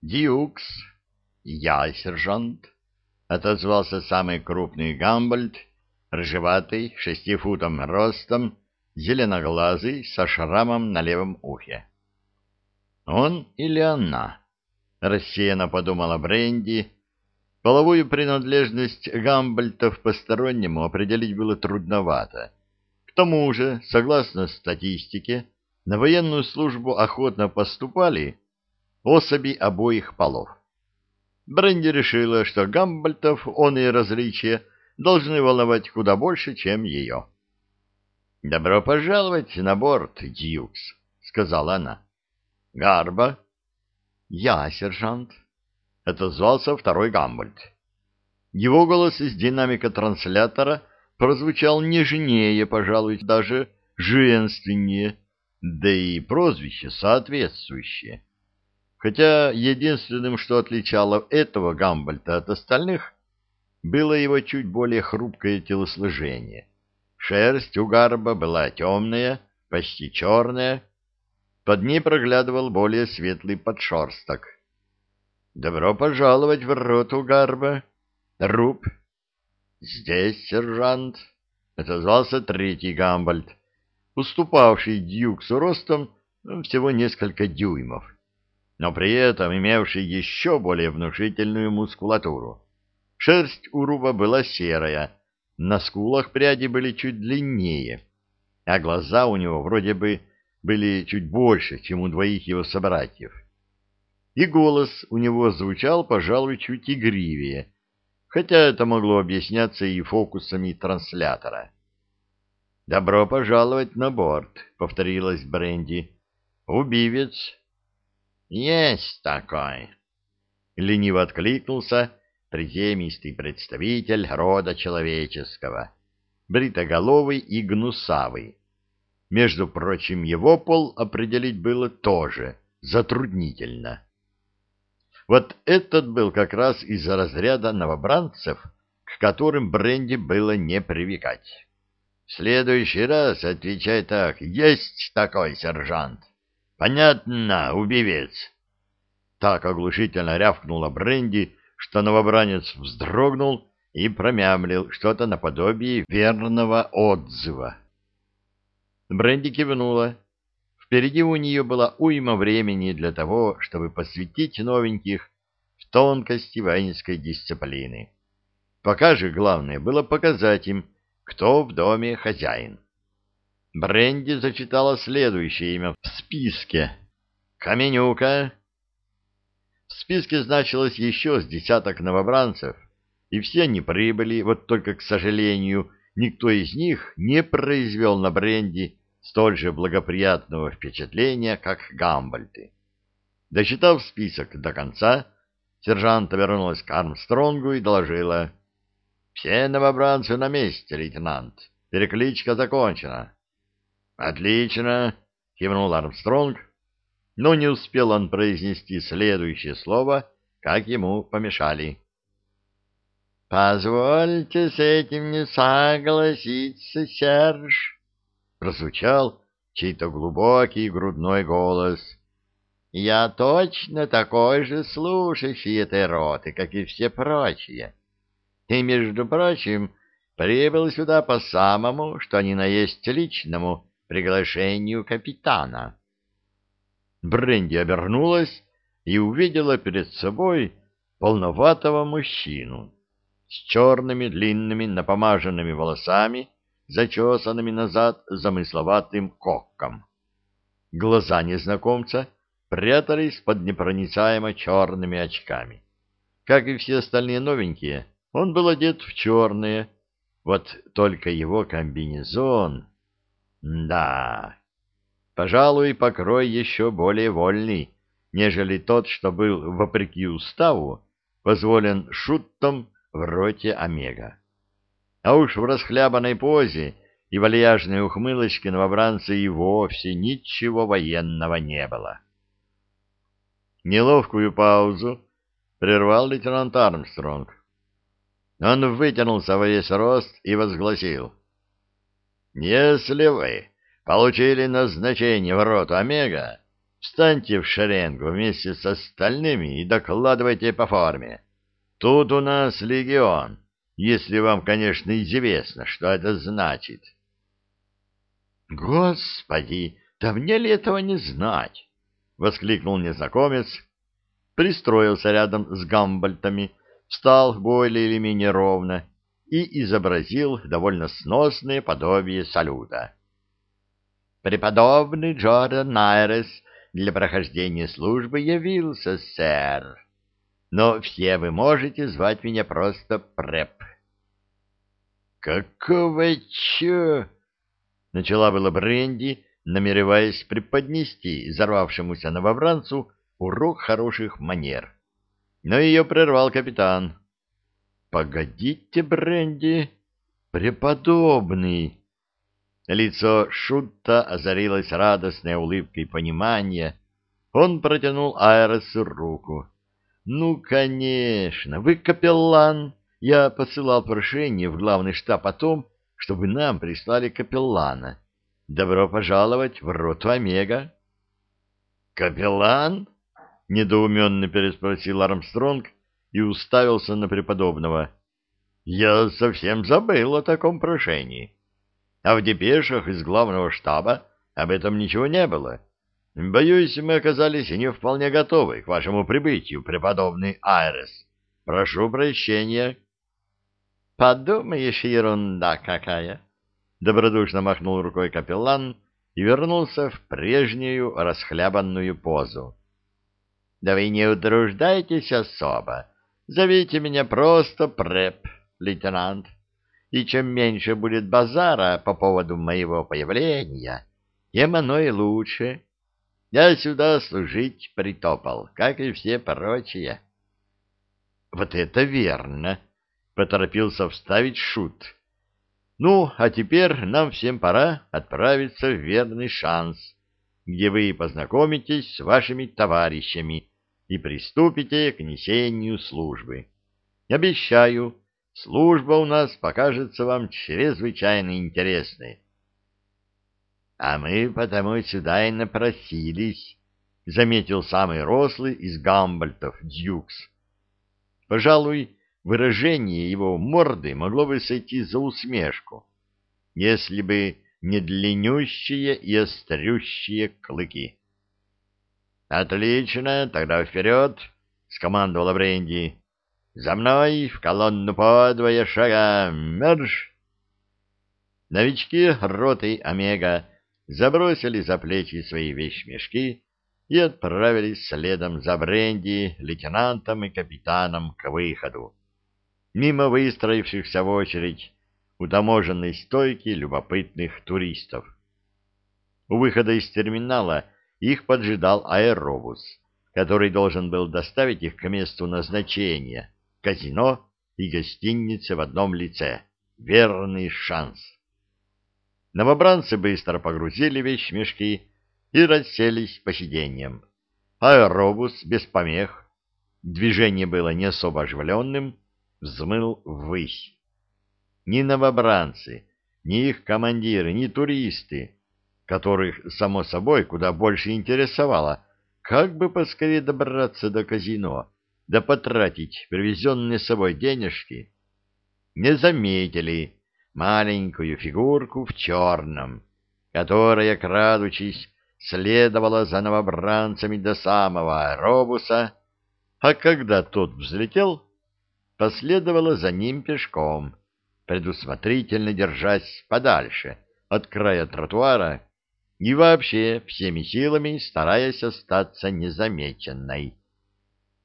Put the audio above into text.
Дьюкс, я, сержант, — отозвался самый крупный гамбольд, рыжеватый, шести футом ростом, зеленоглазый, со шрамом на левом ухе. «Он или она?» — рассеянно подумала Бренди. Половую принадлежность гамбольтов постороннему определить было трудновато. К тому же, согласно статистике, на военную службу охотно поступали особи обоих полов. Бренди решила, что гамбольтов он и различия должны волновать куда больше, чем ее. — Добро пожаловать на борт, Дьюкс, — сказала она. — Гарба. — Я, сержант, — отозвался второй гамбольд. Его голос из динамика транслятора прозвучал нежнее, пожалуй, даже женственнее, да и прозвище соответствующее. Хотя единственным, что отличало этого Гамбольта от остальных, было его чуть более хрупкое телосложение. Шерсть у Гарба была темная, почти черная, под ней проглядывал более светлый подшерсток. «Добро пожаловать в роту Гарба, Руб!» «Здесь, сержант!» — отозвался третий Гамбольд, уступавший Дьюксу ростом всего несколько дюймов, но при этом имевший еще более внушительную мускулатуру. Шерсть у Руба была серая, на скулах пряди были чуть длиннее, а глаза у него вроде бы были чуть больше, чем у двоих его собратьев. И голос у него звучал, пожалуй, чуть игривее, хотя это могло объясняться и фокусами транслятора. «Добро пожаловать на борт», — повторилась Бренди. «Убивец». «Есть такой», — лениво откликнулся приземистый представитель рода человеческого, бритоголовый и гнусавый. Между прочим, его пол определить было тоже затруднительно. Вот этот был как раз из разряда новобранцев, к которым Бренди было не привыкать. В следующий раз отвечай так. Есть такой сержант. Понятно, убивец. Так оглушительно рявкнула Бренди, что новобранец вздрогнул и промямлил что-то наподобие верного отзыва. Бренди кивнула. Впереди у нее была уйма времени для того, чтобы посвятить новеньких в тонкости воинской дисциплины. Пока же главное было показать им, кто в доме хозяин. Бренди зачитала следующее имя в списке. Каменюка. В списке значилось еще с десяток новобранцев, и все они прибыли, вот только, к сожалению, никто из них не произвел на Бренди столь же благоприятного впечатления, как Гамбольты. Дочитав список до конца, сержант вернулась к Армстронгу и доложила — все новобранцы на месте, лейтенант. Перекличка закончена. Отлично, кивнул Армстронг, но не успел он произнести следующее слово, как ему помешали. «Позвольте с этим не согласиться, Серж», — прозвучал чей-то глубокий грудной голос. «Я точно такой же слушающий этой роты, как и все прочие и, между прочим, прибыл сюда по самому, что ни на есть личному приглашению капитана. Бренди обернулась и увидела перед собой полноватого мужчину с черными длинными напомаженными волосами, зачесанными назад замысловатым коком. Глаза незнакомца прятались под непроницаемо черными очками. Как и все остальные новенькие, он был одет в черное, вот только его комбинезон... Да, пожалуй, покрой еще более вольный, нежели тот, что был, вопреки уставу, позволен шуттам в роте Омега. А уж в расхлябанной позе и вальяжной ухмылочке новобранца и вовсе ничего военного не было. Неловкую паузу прервал лейтенант Армстронг. Он вытянулся во весь рост и возгласил. «Если вы получили назначение в роту Омега, Встаньте в шеренгу вместе с остальными и докладывайте по форме. Тут у нас легион, если вам, конечно, известно, что это значит. Господи, да мне ли этого не знать? воскликнул незнакомец, пристроился рядом с гамбальтами, встал более или менее ровно и изобразил довольно сносное подобие салюта. «Преподобный Джордан Найрес для прохождения службы явился, сэр, но все вы можете звать меня просто Преп». «Какого чё?» — начала было Бренди, намереваясь преподнести взорвавшемуся новобранцу урок хороших манер. Но ее прервал капитан. «Погодите, Бренди, преподобный!» Лицо Шутта озарилось радостной улыбкой понимания. Он протянул Айресу руку. «Ну, конечно, вы капеллан. Я посылал прошение в главный штаб о том, чтобы нам прислали капеллана. Добро пожаловать в роту Омега». «Капеллан?» — недоуменно переспросил Армстронг и уставился на преподобного. «Я совсем забыл о таком прошении. А в депешах из главного штаба об этом ничего не было. Боюсь, мы оказались не вполне готовы к вашему прибытию, преподобный Айрес. Прошу прощения». «Подумаешь, ерунда какая!» — добродушно махнул рукой капеллан и вернулся в прежнюю расхлябанную позу. Да вы не утруждайтесь особо. Зовите меня просто Преп, лейтенант. И чем меньше будет базара по поводу моего появления, тем оно и лучше. Я сюда служить притопал, как и все прочие. — Вот это верно! — поторопился вставить шут. — Ну, а теперь нам всем пора отправиться в верный шанс — где вы познакомитесь с вашими товарищами и приступите к несению службы. Обещаю, служба у нас покажется вам чрезвычайно интересной. — А мы потому сюда и напросились, — заметил самый рослый из гамбальтов Дьюкс. Пожалуй, выражение его морды могло бы сойти за усмешку, если бы не длиннющие и острющие клыки. «Отлично, тогда вперед!» — скомандовала Бренди. «За мной в колонну подвое шага! Марш!» Новички роты Омега забросили за плечи свои вещмешки и отправились следом за Бренди, лейтенантом и капитаном к выходу. Мимо выстроившихся в очередь у таможенной стойки любопытных туристов. У выхода из терминала их поджидал аэробус, который должен был доставить их к месту назначения — казино и гостинице в одном лице. Верный шанс. Новобранцы быстро погрузили вещмешки и расселись по сиденьям. Аэробус без помех, движение было не особо оживленным, взмыл ввысь ни новобранцы, ни их командиры, ни туристы, которых, само собой, куда больше интересовало, как бы поскорее добраться до казино, да потратить привезенные с собой денежки, не заметили маленькую фигурку в черном, которая, крадучись, следовала за новобранцами до самого аэробуса, а когда тот взлетел, последовала за ним пешком, предусмотрительно держась подальше от края тротуара и вообще всеми силами стараясь остаться незамеченной.